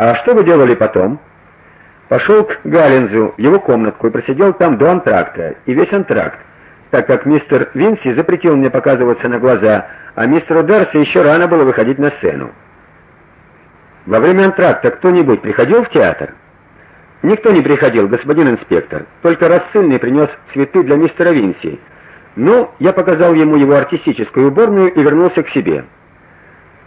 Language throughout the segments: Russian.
А что вы делали потом? Пошел к Галлинзу его комнатку и просидел там до антракта, и весь антракт, так как мистер Винси запретил мне показываться на глаза, а мистеру Дарси еще рано было выходить на сцену. Во время антракта кто-нибудь приходил в театр? Никто не приходил, господин инспектор. Только рассыльный принес цветы для мистера Винси. Ну, я показал ему его артистическую уборную и вернулся к себе.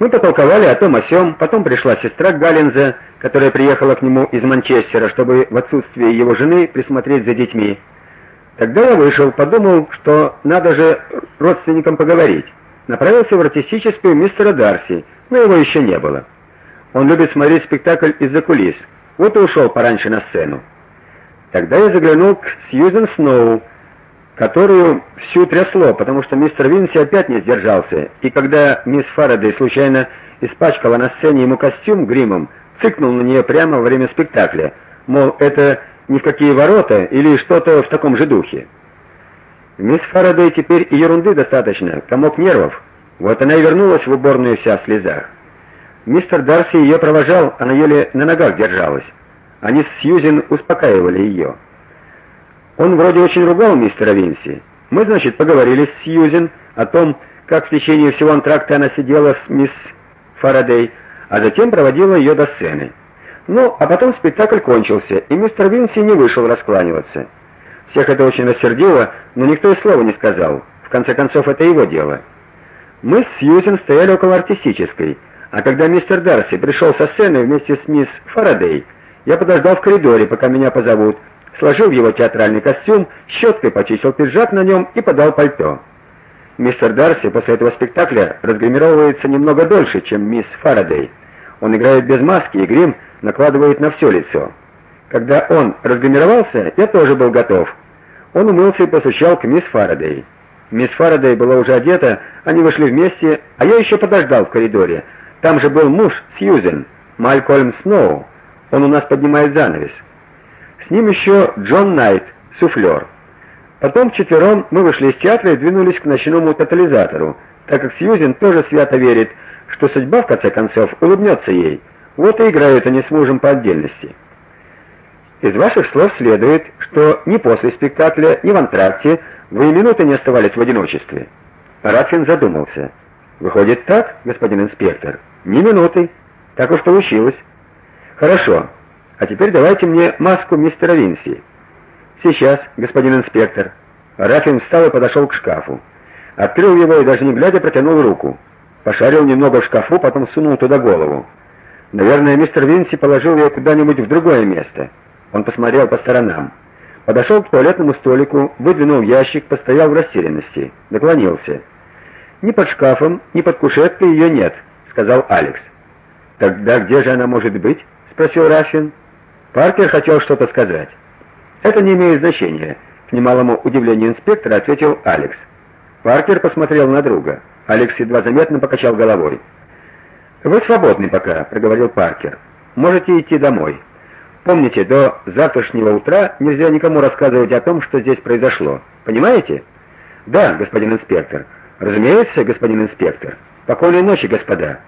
Мы потолковали о том о сём, потом пришла сестра Галлинза, которая приехала к нему из Манчестера, чтобы в отсутствие его жены присмотреть за детьми. Тогда я вышел, подумал, что надо же родственникам поговорить. Направился в артистическую мистера Дарси, но его еще не было. Он любит смотреть спектакль из-за кулис. Вот и ушел пораньше на сцену. Тогда я заглянул к Сьюзен Сноу, которую всю трясло, потому что мистер Винси опять не сдержался. И когда мисс Фарадей случайно испачкала на сцене ему костюм гримом, цыкнул на нее прямо во время спектакля, мол, это ни в какие ворота или что-то в таком же духе. Мисс Фарадей теперь и ерунды достаточно, комок нервов. Вот она и вернулась в уборную вся в слезах. Мистер Дарси ее провожал, она еле на ногах держалась. Они с Сьюзен успокаивали ее. Он вроде очень ругал мистера Винси. Мы, значит, поговорили с Сьюзен о том, как в течение всего антракта она сидела с мисс Фарадей, а затем проводила ее до сцены. Ну, а потом спектакль кончился, и мистер Винси не вышел раскланиваться. Всех это очень рассердило, но никто и слова не сказал. В конце концов, это его дело. Мы с Сьюзен стояли около артистической, а когда мистер Дарси пришел со сцены вместе с мисс Фарадей, я подождал в коридоре, пока меня позовут, сложил его театральный костюм, щеткой почистил пиджак на нем и подал пальто. Мистер Дарси после этого спектакля разгримировывается немного дольше, чем мисс Фарадей. Он играет без маски, и грим накладывает на все лицо. Когда он разгримировался, я тоже был готов. Он умылся и постучал к мисс Фарадей. Мисс Фарадей была уже одета, они вышли вместе, а я еще подождал в коридоре. Там же был муж Сьюзен, Малькольм Сноу. Он у нас поднимает занавес. С ним еще Джон Найт, суфлер. Потом вчетвером мы вышли из театра и двинулись к ночному тотализатору, так как Сьюзен тоже свято верит, что судьба в конце концов улыбнется ей. Вот и играют они с мужем по отдельности. Из ваших слов следует, что ни после спектакля, ни в антракте вы минуты не оставались в одиночестве. Рафин задумался. Выходит так, господин инспектор? Ни минуты. Так уж получилось. Хорошо. А теперь давайте мне маску мистера Винси. Сейчас, господин инспектор. Рафин встал и подошел к шкафу. Открыл его и даже не глядя протянул руку. Пошарил немного в шкафу, потом сунул туда голову. Наверное, мистер Винси положил ее куда-нибудь в другое место. Он посмотрел по сторонам. Подошел к туалетному столику, выдвинул ящик, постоял в растерянности, наклонился. Ни под шкафом, ни под кушеткой ее нет, сказал Алекс. Тогда где же она может быть? спросил Рафин. Паркер хотел что-то сказать. Это не имеет значения, к немалому удивлению инспектора ответил Алекс. Паркер посмотрел на друга. Алекс едва заметно покачал головой. Вы свободны пока, проговорил Паркер. Можете идти домой. Помните, до завтрашнего утра нельзя никому рассказывать о том, что здесь произошло. Понимаете? Да, господин инспектор. Разумеется, господин инспектор. Спокойной ночи, господа.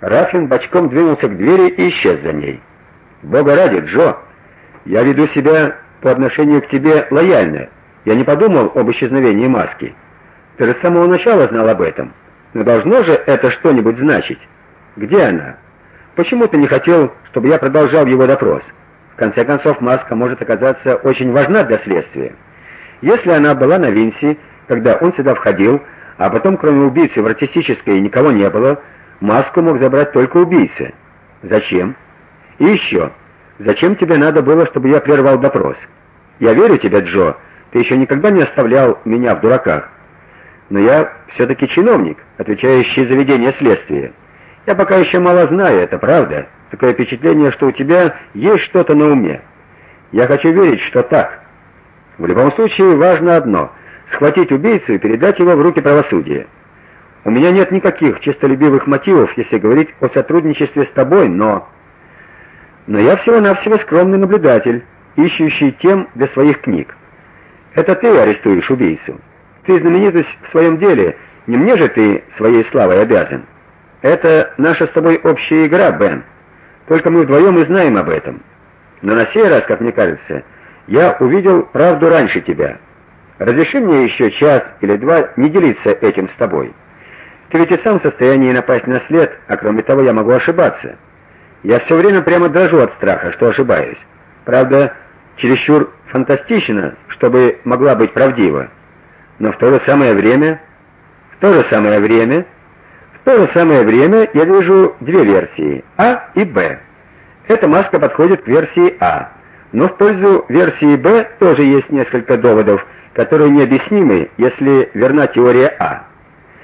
Рафин бочком двинулся к двери и исчез за ней. Бога ради, Джо, я веду себя по отношению к тебе лояльно. Я не подумал об исчезновении маски. Ты же с самого начала знал об этом. Но должно же это что-нибудь значить. Где она? Почему ты не хотел, чтобы я продолжал его допрос? В конце концов, маска может оказаться очень важна для следствия. Если она была на Винси, когда он сюда входил, а потом кроме убийцы в артистической никого не было, маску мог забрать только убийца. Зачем? И еще, зачем тебе надо было, чтобы я прервал допрос? Я верю тебе, Джо. Ты еще никогда не оставлял меня в дураках. Но я все таки чиновник, отвечающий за ведение следствия. Я пока еще мало знаю, это правда. Такое впечатление, что у тебя есть что-то на уме. Я хочу верить, что так. В любом случае важно одно схватить убийцу и передать его в руки правосудия. У меня нет никаких честолюбивых мотивов, если говорить о сотрудничестве с тобой, но но я всего-навсего скромный наблюдатель, ищущий тем для своих книг. Это ты арестуешь убийцу. Ты знаменитость в своем деле, не мне же ты своей славой обязан. Это наша с тобой общая игра, Бен. Только мы вдвоем и знаем об этом. Но на сей раз, как мне кажется, я увидел правду раньше тебя. Разреши мне еще час или два не делиться этим с тобой. Ты ведь и сам в состоянии напасть на след, а кроме того, я могу ошибаться. Я все время прямо дрожу от страха, что ошибаюсь. Правда, чересчур фантастично, чтобы могла быть правдива. Но в то же самое время, в то же самое время, в то же самое время я вижу две версии: А и Б. Эта маска подходит к версии А, но в пользу версии Б тоже есть несколько доводов, которые необъяснимы, если верна теория А.